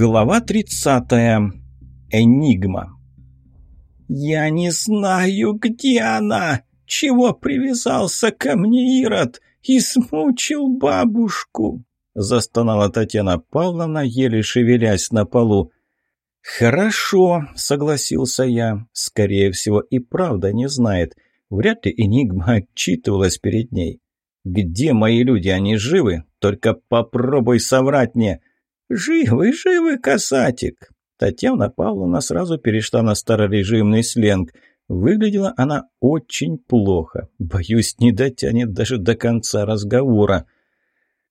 Глава 30. Энигма. «Я не знаю, где она! Чего привязался ко мне Ирод и смучил бабушку?» Застонала Татьяна Павловна, еле шевелясь на полу. «Хорошо», — согласился я. «Скорее всего, и правда не знает. Вряд ли Энигма отчитывалась перед ней. Где мои люди? Они живы? Только попробуй соврать мне!» «Живы, живы, касатик!» Татьяна Павловна сразу перешла на старорежимный сленг. Выглядела она очень плохо. Боюсь, не дотянет даже до конца разговора.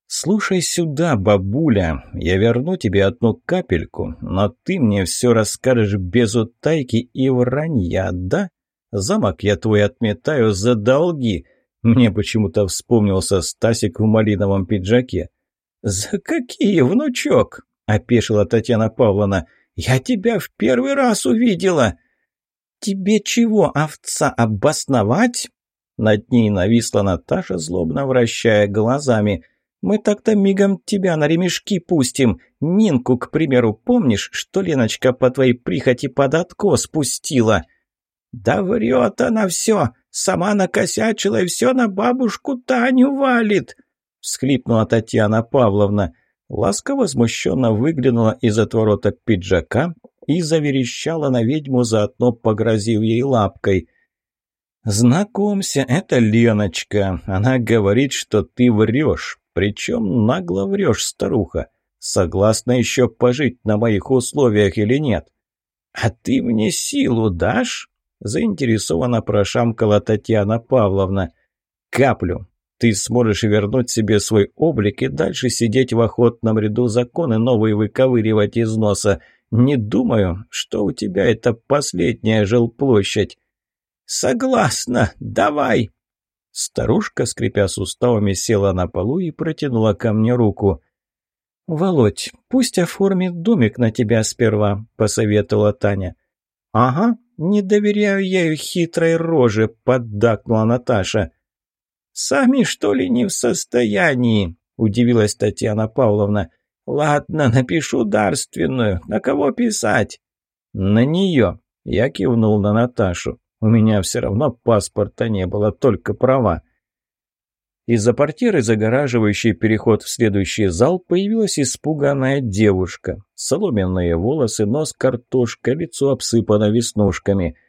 «Слушай сюда, бабуля, я верну тебе одну капельку, но ты мне все расскажешь без утайки и вранья, да? Замок я твой отметаю за долги». Мне почему-то вспомнился Стасик в малиновом пиджаке. «За какие, внучок?» – опешила Татьяна Павловна. «Я тебя в первый раз увидела!» «Тебе чего, овца, обосновать?» Над ней нависла Наташа, злобно вращая глазами. «Мы так-то мигом тебя на ремешки пустим. Нинку, к примеру, помнишь, что Леночка по твоей прихоти под откос спустила?» «Да врет она все! Сама накосячила и все на бабушку Таню валит!» – всхлипнула Татьяна Павловна. Ласка возмущенно выглянула из отворота пиджака и заверещала на ведьму, заодно погрозив ей лапкой. «Знакомься, это Леночка. Она говорит, что ты врешь, причем нагло врешь, старуха. Согласна еще пожить на моих условиях или нет?» «А ты мне силу дашь?» – заинтересованно прошамкала Татьяна Павловна. «Каплю. Ты сможешь вернуть себе свой облик и дальше сидеть в охотном ряду законы новые выковыривать из носа. Не думаю, что у тебя это последняя жилплощадь. Согласна, давай. Старушка, скрипя суставами, села на полу и протянула ко мне руку. «Володь, пусть оформит домик на тебя сперва», — посоветовала Таня. «Ага, не доверяю я ее хитрой роже», — поддакнула Наташа. «Сами, что ли, не в состоянии?» – удивилась Татьяна Павловна. «Ладно, напишу дарственную. На кого писать?» «На нее», – я кивнул на Наташу. «У меня все равно паспорта не было, только права». Из-за портьеры, загораживающей переход в следующий зал, появилась испуганная девушка. Соломенные волосы, нос картошка, лицо обсыпано веснушками –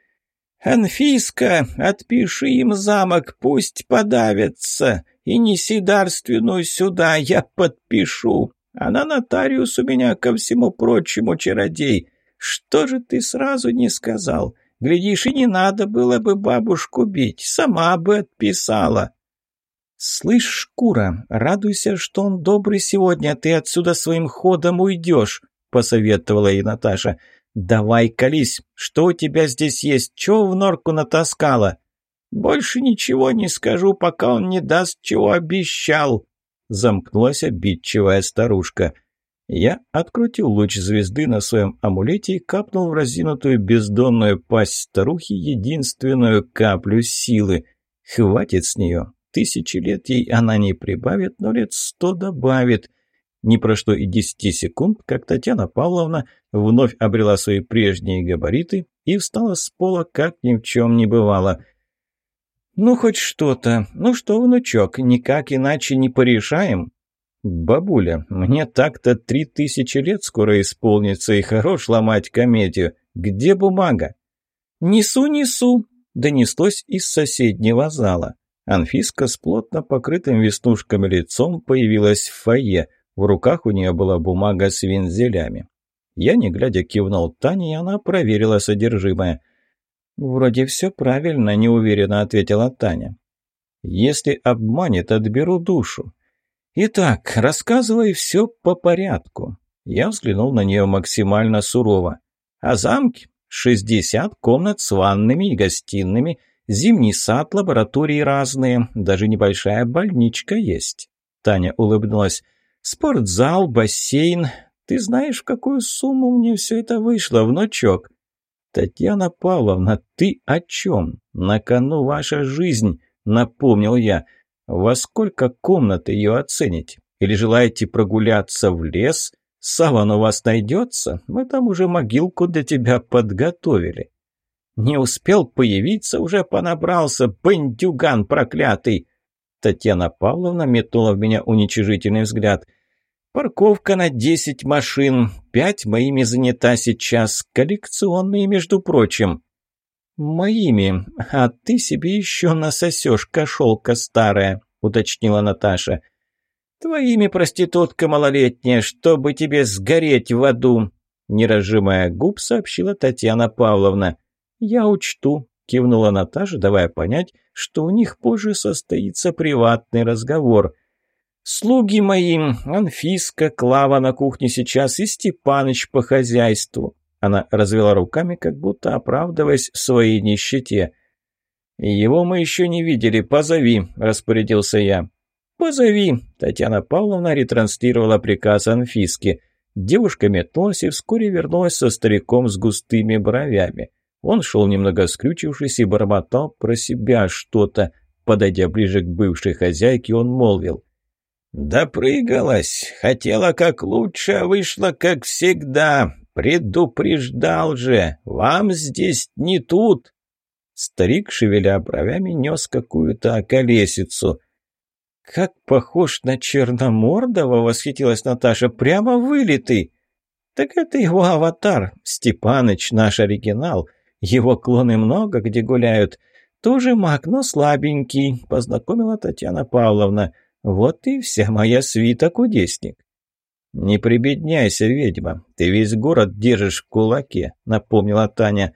«Анфиска, отпиши им замок, пусть подавятся, и неси дарственную сюда, я подпишу. Она нотариус у меня, ко всему прочему, чародей. Что же ты сразу не сказал? Глядишь, и не надо было бы бабушку бить, сама бы отписала». «Слышь, шкура, радуйся, что он добрый сегодня, ты отсюда своим ходом уйдешь», — посоветовала ей Наташа. «Давай, колись, что у тебя здесь есть? Чего в норку натаскала?» «Больше ничего не скажу, пока он не даст, чего обещал», — замкнулась обидчивая старушка. Я открутил луч звезды на своем амулете и капнул в разинутую бездонную пасть старухи единственную каплю силы. Хватит с нее. Тысячи лет ей она не прибавит, но лет сто добавит. Не прошло и десяти секунд, как Татьяна Павловна вновь обрела свои прежние габариты и встала с пола, как ни в чем не бывало. «Ну, хоть что-то. Ну что, внучок, никак иначе не порешаем?» «Бабуля, мне так-то три тысячи лет скоро исполнится, и хорош ломать комедию. Где бумага?» «Несу, несу!» — донеслось из соседнего зала. Анфиска с плотно покрытым веснушками лицом появилась в фойе — в руках у нее была бумага с вензелями. Я, не глядя, кивнул Тане, и она проверила содержимое. «Вроде все правильно», — неуверенно ответила Таня. «Если обманет, отберу душу». «Итак, рассказывай все по порядку». Я взглянул на нее максимально сурово. «А замки? Шестьдесят комнат с ваннами и гостиными, зимний сад, лаборатории разные, даже небольшая больничка есть». Таня улыбнулась. Спортзал, бассейн. Ты знаешь, в какую сумму мне все это вышло, внучок? Татьяна Павловна, ты о чем? На кону ваша жизнь, напомнил я. Во сколько комнат ее оценить? Или желаете прогуляться в лес? Саван у вас найдется? Мы там уже могилку для тебя подготовили». «Не успел появиться, уже понабрался, бандюган проклятый!» Татьяна Павловна метнула в меня уничижительный взгляд. «Парковка на десять машин, пять моими занята сейчас, коллекционные, между прочим». «Моими, а ты себе еще насосешь, кошелка старая», — уточнила Наташа. «Твоими, проститутка малолетняя, чтобы тебе сгореть в аду», — не разжимая губ, сообщила Татьяна Павловна. «Я учту», — кивнула Наташа, давая понять, что у них позже состоится приватный разговор. «Слуги мои, Анфиска, Клава на кухне сейчас и Степаныч по хозяйству». Она развела руками, как будто оправдываясь в своей нищете. «Его мы еще не видели, позови», — распорядился я. «Позови!» – Татьяна Павловна ретранслировала приказ Анфиске. Девушка метнулась и вскоре вернулась со стариком с густыми бровями. Он шел немного скрючившись и бормотал про себя что-то. Подойдя ближе к бывшей хозяйке, он молвил. «Допрыгалась. Хотела как лучше, а вышла как всегда. Предупреждал же. Вам здесь не тут». Старик, шевеля бровями, нес какую-то околесицу. «Как похож на Черномордова!» — восхитилась Наташа. «Прямо вылитый!» «Так это его аватар, Степаныч, наш оригинал. Его клоны много где гуляют. Тоже маг, но слабенький», — познакомила Татьяна Павловна. «Вот и вся моя свита, кудесник». «Не прибедняйся, ведьма, ты весь город держишь в кулаке», — напомнила Таня.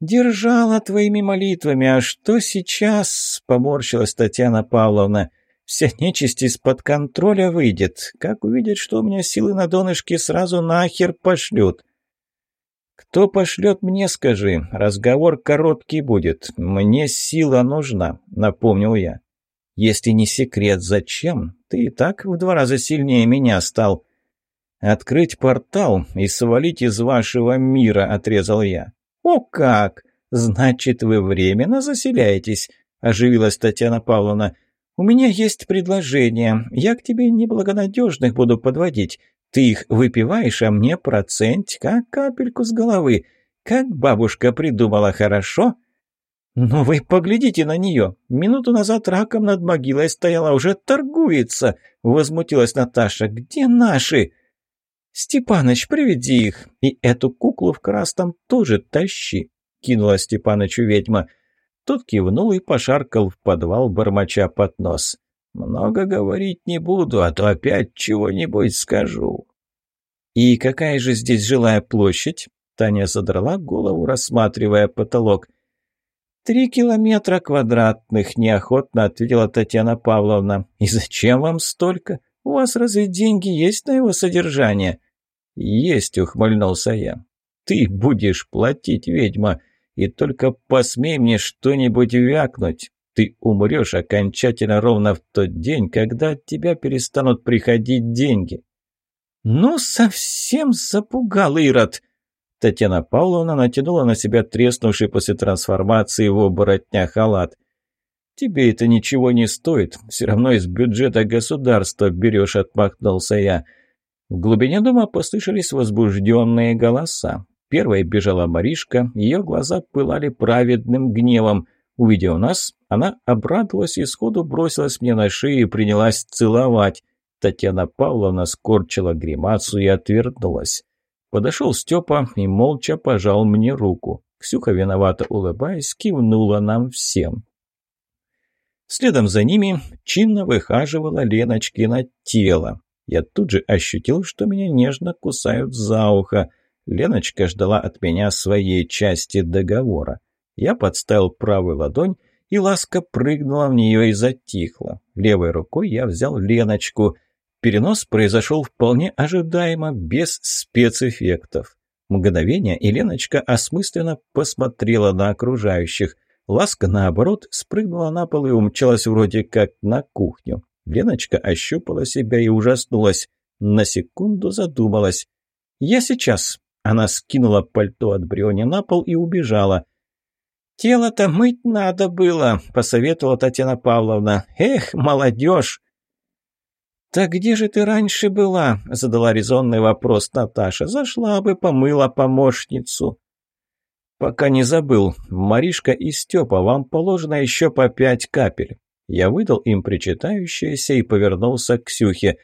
«Держала твоими молитвами, а что сейчас?» — поморщилась Татьяна Павловна. Вся нечисть из-под контроля выйдет. Как увидят, что у меня силы на донышке, сразу нахер пошлют. Кто пошлет, мне скажи. Разговор короткий будет. Мне сила нужна, напомнил я. Если не секрет, зачем? Ты и так в два раза сильнее меня стал. Открыть портал и свалить из вашего мира, отрезал я. О как! Значит, вы временно заселяетесь, оживилась Татьяна Павловна. «У меня есть предложение. Я к тебе неблагонадежных буду подводить. Ты их выпиваешь, а мне процентика, капельку с головы. Как бабушка придумала, хорошо?» «Ну вы поглядите на нее. Минуту назад раком над могилой стояла, уже торгуется!» — возмутилась Наташа. «Где наши?» «Степаныч, приведи их. И эту куклу в красном тоже тащи!» — кинула Степанычу ведьма. Тот кивнул и пошаркал в подвал, бормоча под нос. «Много говорить не буду, а то опять чего-нибудь скажу». «И какая же здесь жилая площадь?» Таня задрала голову, рассматривая потолок. «Три километра квадратных», — неохотно ответила Татьяна Павловна. «И зачем вам столько? У вас разве деньги есть на его содержание?» «Есть», — ухмыльнулся я. «Ты будешь платить, ведьма и только посмей мне что-нибудь вякнуть. Ты умрешь окончательно ровно в тот день, когда от тебя перестанут приходить деньги». «Ну, совсем запугал Ирод!» Татьяна Павловна натянула на себя треснувший после трансформации в оборотня халат. «Тебе это ничего не стоит. Все равно из бюджета государства берешь», — отмахнулся я. В глубине дома послышались возбужденные голоса. Первой бежала Маришка, ее глаза пылали праведным гневом. Увидев нас, она обрадовалась и сходу бросилась мне на шею и принялась целовать. Татьяна Павловна скорчила гримасу и отвернулась. Подошел Степа и молча пожал мне руку. Ксюха, виновато улыбаясь, кивнула нам всем. Следом за ними чинно выхаживала Леночкино тело. Я тут же ощутил, что меня нежно кусают за ухо. Леночка ждала от меня своей части договора. Я подставил правую ладонь, и ласка прыгнула в нее и затихла. Левой рукой я взял Леночку. Перенос произошел вполне ожидаемо, без спецэффектов. Мгновение, и Леночка осмысленно посмотрела на окружающих. Ласка, наоборот, спрыгнула на пол и умчалась вроде как на кухню. Леночка ощупала себя и ужаснулась. На секунду задумалась. «Я сейчас», она скинула пальто от Бриони на пол и убежала. «Тело-то мыть надо было», — посоветовала Татьяна Павловна. «Эх, молодежь!» «Так где же ты раньше была?» – задала резонный вопрос Наташа. «Зашла бы, помыла помощницу». «Пока не забыл. Маришка и Степа, вам положено еще по пять капель». Я выдал им причитающееся и повернулся к Ксюхе.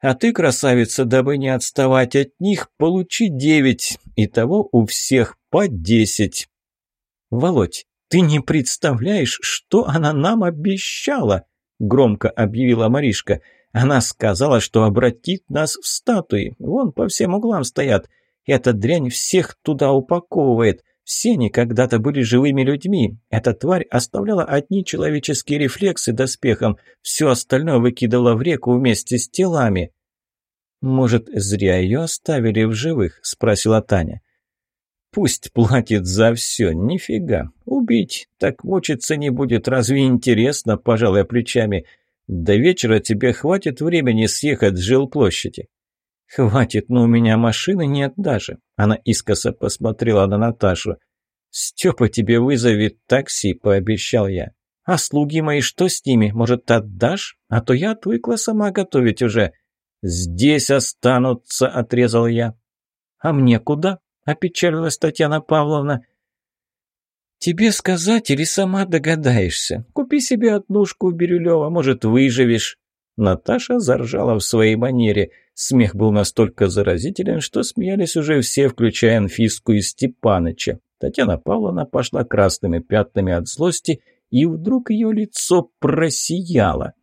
«А ты, красавица, дабы не отставать от них, получи девять. Итого у всех по десять». «Володь, ты не представляешь, что она нам обещала!» – громко объявила Маришка – она сказала, что обратит нас в статуи. Вон по всем углам стоят. Эта дрянь всех туда упаковывает. Все они когда-то были живыми людьми. Эта тварь оставляла одни человеческие рефлексы доспехом, все остальное выкидывала в реку вместе с телами. «Может, зря ее оставили в живых?» – спросила Таня. «Пусть платит за все, нифига. Убить так мучиться не будет, разве интересно?» – пожалуй, плечами. До вечера тебе хватит времени съехать с жилплощади?» «Хватит, но у меня машины нет даже». Она искоса посмотрела на Наташу. «Степа тебе вызовет такси», — пообещал я. «А слуги мои, что с ними? Может, отдашь? А то я отвыкла сама готовить уже». «Здесь останутся», — отрезал я. «А мне куда?» — опечалилась Татьяна Павловна. «Тебе сказать или сама догадаешься? Купи себе однушку в Бирюлево, может, выживешь». Наташа заржала в своей манере. Смех был настолько заразителен, что смеялись уже все, включая Анфиску и Степаныча. Татьяна Павловна пошла красными пятнами от злости, и вдруг ее лицо просияло.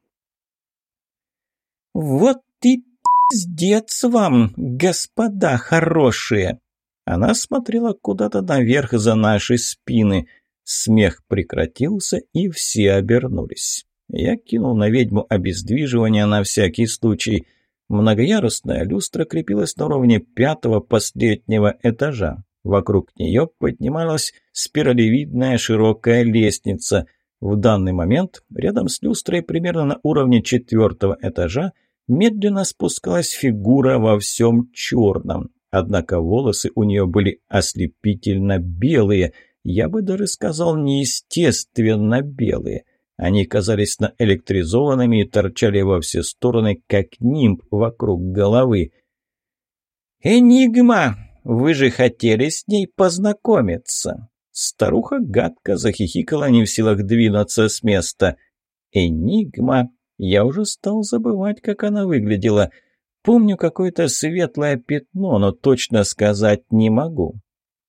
«Вот ты пиздец вам, господа хорошие!» Она смотрела куда-то наверх за наши спины. Смех прекратился, и все обернулись. Я кинул на ведьму обездвиживание на всякий случай. Многоярусная люстра крепилась на уровне пятого последнего этажа. Вокруг нее поднималась спиралевидная широкая лестница. В данный момент рядом с люстрой, примерно на уровне четвертого этажа, медленно спускалась фигура во всем черном. Однако волосы у нее были ослепительно белые, я бы даже сказал неестественно белые. Они казались наэлектризованными и торчали во все стороны, как нимб вокруг головы. «Энигма! Вы же хотели с ней познакомиться!» Старуха гадко захихикала, не в силах двинуться с места. «Энигма!» Я уже стал забывать, как она выглядела – Помню какое-то светлое пятно, но точно сказать не могу.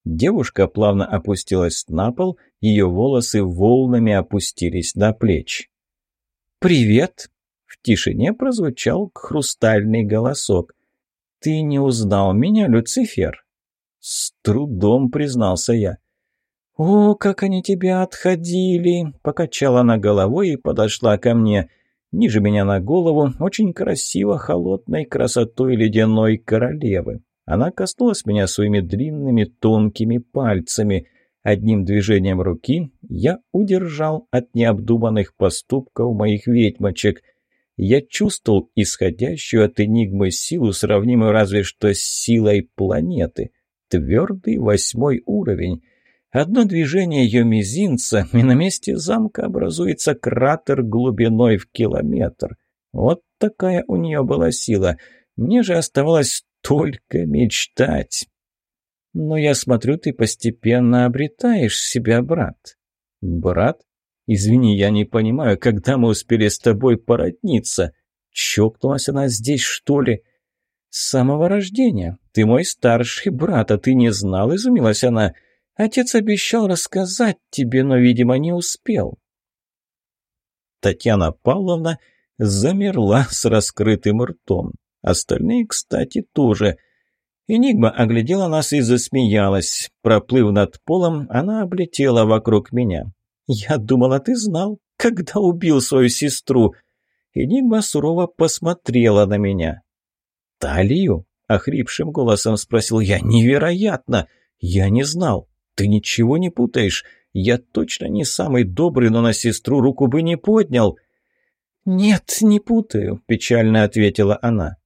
Девушка плавно опустилась на пол, ее волосы волнами опустились на плечи. «Привет!» — в тишине прозвучал хрустальный голосок. «Ты не узнал меня, Люцифер?» С трудом признался я. «О, как они тебя отходили!» — покачала она головой и подошла ко мне — Ниже меня на голову очень красиво холодной красотой ледяной королевы. Она коснулась меня своими длинными тонкими пальцами. Одним движением руки я удержал от необдуманных поступков моих ведьмочек. Я чувствовал исходящую от энигмы силу, сравнимую разве что с силой планеты. Твердый восьмой уровень — Одно движение ее мизинца, и на месте замка образуется кратер глубиной в километр. Вот такая у нее была сила. Мне же оставалось только мечтать. Но я смотрю, ты постепенно обретаешь себя, брат. Брат? Извини, я не понимаю, когда мы успели с тобой породниться. Чокнулась она здесь, что ли? С самого рождения. Ты мой старший брат, а ты не знал, изумилась она. — Отец обещал рассказать тебе, но, видимо, не успел». Татьяна Павловна замерла с раскрытым ртом. Остальные, кстати, тоже. Энигма оглядела нас и засмеялась. Проплыв над полом, она облетела вокруг меня. «Я думала, ты знал, когда убил свою сестру». Энигма сурово посмотрела на меня. «Талию?» — охрипшим голосом спросил я. «Невероятно! Я не знал. «Ты ничего не путаешь. Я точно не самый добрый, но на сестру руку бы не поднял». «Нет, не путаю», — печально ответила она.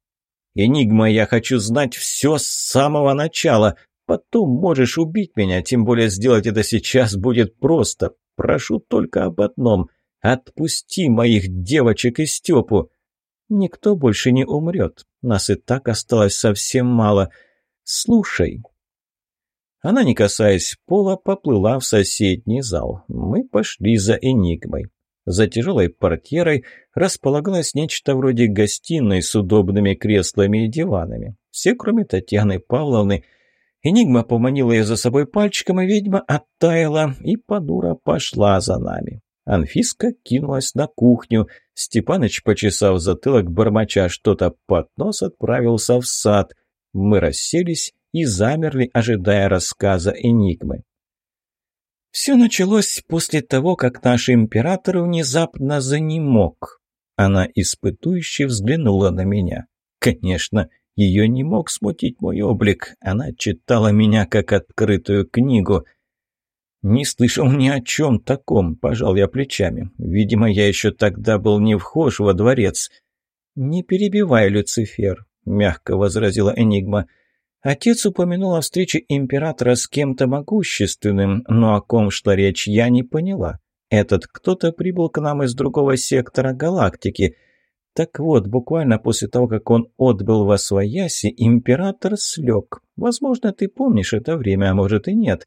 «Энигма, я хочу знать все с самого начала. Потом можешь убить меня, тем более сделать это сейчас будет просто. Прошу только об одном. Отпусти моих девочек и Степу». Никто больше не умрет. Нас и так осталось совсем мало. Слушай». Она, не касаясь пола, поплыла в соседний зал. Мы пошли за Энигмой. За тяжелой портьерой располагалось нечто вроде гостиной с удобными креслами и диванами. Все, кроме Татьяны Павловны. Энигма поманила ее за собой пальчиком, и ведьма оттаяла, и подура пошла за нами. Анфиска кинулась на кухню. Степаныч, почесав затылок, бормоча что-то под нос, отправился в сад. Мы расселись и замерли, ожидая рассказа Энигмы. Все началось после того, как наш император внезапно занемог. Она испытующе взглянула на меня. Конечно, ее не мог смутить мой облик. Она читала меня как открытую книгу. «Не слышал ни о чем таком», – пожал я плечами. «Видимо, я еще тогда был не вхож во дворец». «Не перебивай, Люцифер», – мягко возразила Энигма. Отец упомянул о встрече императора с кем-то могущественным, но о ком шла речь, я не поняла. Этот кто-то прибыл к нам из другого сектора галактики. Так вот, буквально после того, как он отбыл во свояси, император слег. Возможно, ты помнишь это время, а может и нет.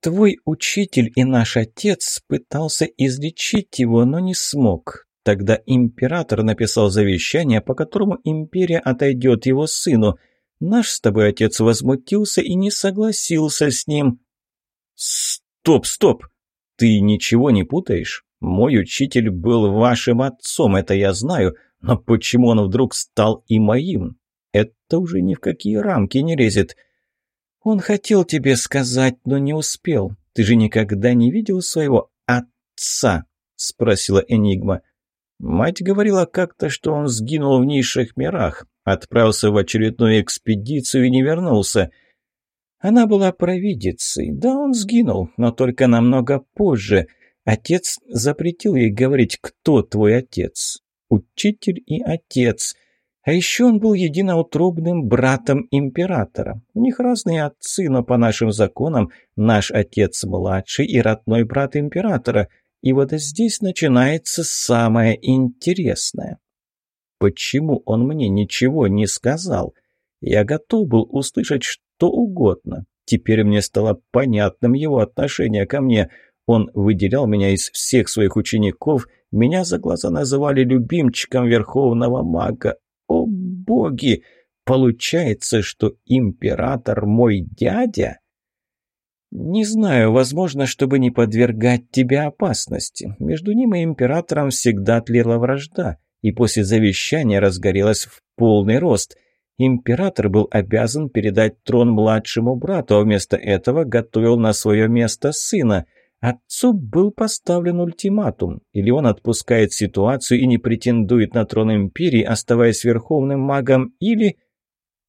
Твой учитель и наш отец пытался излечить его, но не смог. Тогда император написал завещание, по которому империя отойдет его сыну – Наш с тобой отец возмутился и не согласился с ним». «Стоп, стоп! Ты ничего не путаешь? Мой учитель был вашим отцом, это я знаю, но почему он вдруг стал и моим? Это уже ни в какие рамки не лезет». «Он хотел тебе сказать, но не успел. Ты же никогда не видел своего отца?» – спросила Энигма. Мать говорила как-то, что он сгинул в низших мирах. Отправился в очередную экспедицию и не вернулся. Она была провидицей. Да, он сгинул, но только намного позже. Отец запретил ей говорить, кто твой отец. Учитель и отец. А еще он был единоутробным братом императора. У них разные отцы, но по нашим законам наш отец младший и родной брат императора. И вот здесь начинается самое интересное. Почему он мне ничего не сказал? Я готов был услышать что угодно. Теперь мне стало понятным его отношение ко мне. Он выделял меня из всех своих учеников, меня за глаза называли любимчиком верховного мага. О боги! Получается, что император мой дядя? Не знаю, возможно, чтобы не подвергать тебя опасности. Между ним и императором всегда тлела вражда и после завещания разгорелась в полный рост. Император был обязан передать трон младшему брату, а вместо этого готовил на свое место сына. Отцу был поставлен ультиматум. Или он отпускает ситуацию и не претендует на трон империи, оставаясь верховным магом, или...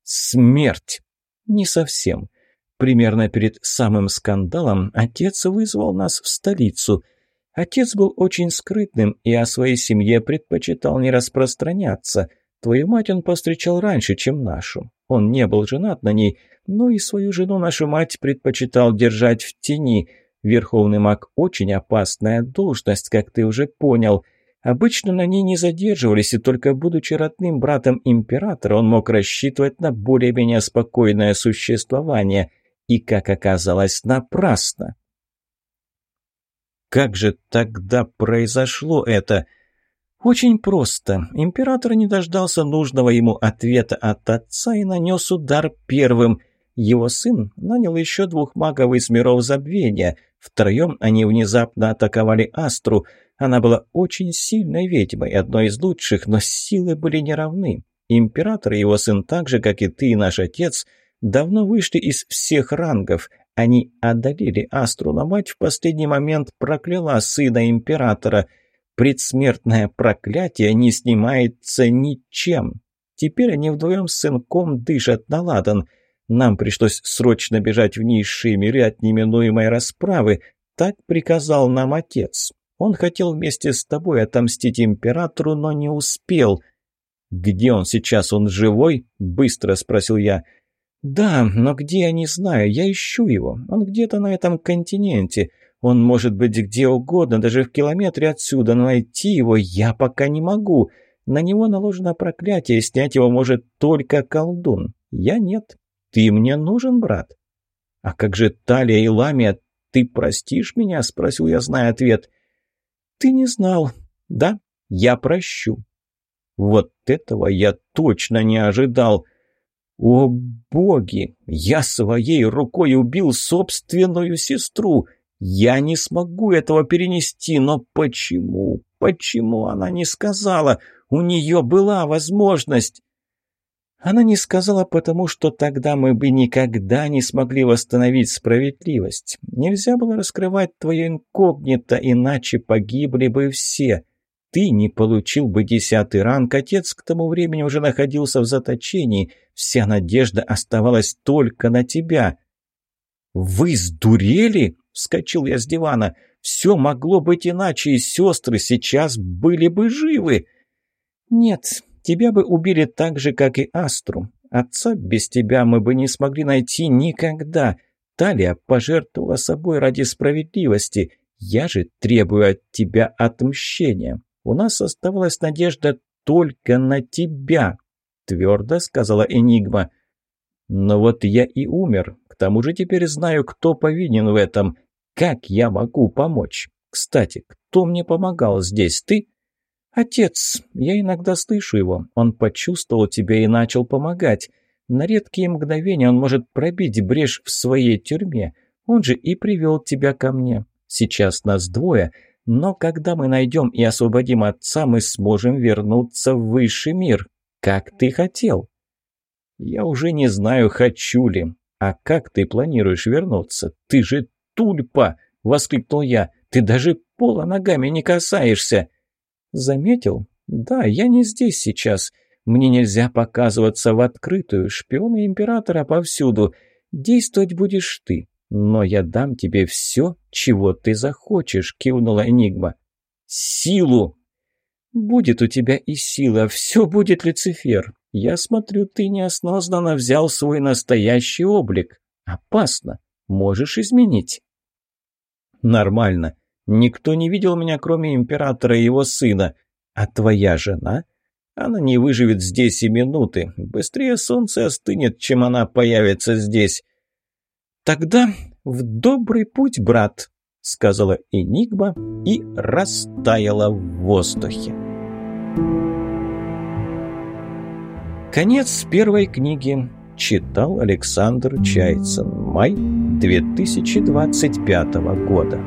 Смерть. Не совсем. Примерно перед самым скандалом отец вызвал нас в столицу – Отец был очень скрытным и о своей семье предпочитал не распространяться. Твою мать он повстречал раньше, чем нашу. Он не был женат на ней, но и свою жену нашу мать предпочитал держать в тени. Верховный маг – очень опасная должность, как ты уже понял. Обычно на ней не задерживались, и только будучи родным братом императора, он мог рассчитывать на более-менее спокойное существование. И, как оказалось, напрасно. Как же тогда произошло это? Очень просто. Император не дождался нужного ему ответа от отца и нанес удар первым. Его сын нанял еще двух магов из миров забвения. Втроем они внезапно атаковали Астру. Она была очень сильной ведьмой, одной из лучших, но силы были неравны. Император и его сын, так же, как и ты и наш отец, давно вышли из всех рангов. Они одолели Астру, но мать в последний момент прокляла сына императора. Предсмертное проклятие не снимается ничем. Теперь они вдвоем с сынком дышат на ладан. Нам пришлось срочно бежать в низшие миры от неминуемой расправы. Так приказал нам отец. Он хотел вместе с тобой отомстить императору, но не успел. «Где он сейчас? Он живой?» – быстро спросил я. «Да, но где я не знаю, я ищу его. Он где-то на этом континенте. Он может быть где угодно, даже в километре отсюда, но найти его я пока не могу. На него наложено проклятие, снять его может только колдун. Я нет. Ты мне нужен, брат?» «А как же Талия и Ламия? Ты простишь меня?» – спросил я, зная ответ. «Ты не знал. Да, я прощу». Вот этого я точно не ожидал. О боги! Я своей рукой убил собственную сестру. Я не смогу этого перенести, но почему? Почему она не сказала? У нее была возможность. Она не сказала, потому что тогда мы бы никогда не смогли восстановить справедливость. Нельзя было раскрывать твое инкогнито, иначе погибли бы все. Ты не получил бы десятый ранг, отец к тому времени уже находился в заточении. Вся надежда оставалась только на тебя. «Вы сдурели?» — вскочил я с дивана. «Все могло быть иначе, и сестры сейчас были бы живы». «Нет, Тебя бы убили так же, как и Астру. Отца без тебя мы бы не смогли найти никогда. Талия пожертвовала собой ради справедливости. Я же требую от тебя отмщения. У нас оставалась надежда только на тебя», — твердо сказала Энигма. «Но вот я и умер. К тому же теперь знаю, кто повинен в этом. Как я могу помочь? Кстати, кто мне помогал здесь, ты?» «Отец, я иногда слышу его. Он почувствовал тебя и начал помогать. На редкие мгновения он может пробить брешь в своей тюрьме. Он же и привел тебя ко мне. Сейчас нас двое, но когда мы найдем и освободим отца, мы сможем вернуться в высший мир, как ты хотел». «Я уже не знаю, хочу ли. А как ты планируешь вернуться? Ты же тульпа!» — воскликнул я. «Ты даже пола ногами не касаешься!» «Заметил? Да, я не здесь сейчас. Мне нельзя показываться в открытую. Шпионы Императора повсюду. Действовать будешь ты. Но я дам тебе все, чего ты захочешь», — кивнула Энигма. «Силу!» «Будет у тебя и сила. Все будет, Люцифер. Я смотрю, ты неосознанно взял свой настоящий облик. Опасно. Можешь изменить». «Нормально. Никто не видел меня, кроме императора и его сына. А твоя жена? Она не выживет здесь и минуты. Быстрее солнце остынет, чем она появится здесь. Тогда в добрый путь, брат, сказала Энигма и растаяла в воздухе. Конец первой книги читал Александр Чайцин. Май 2025 года.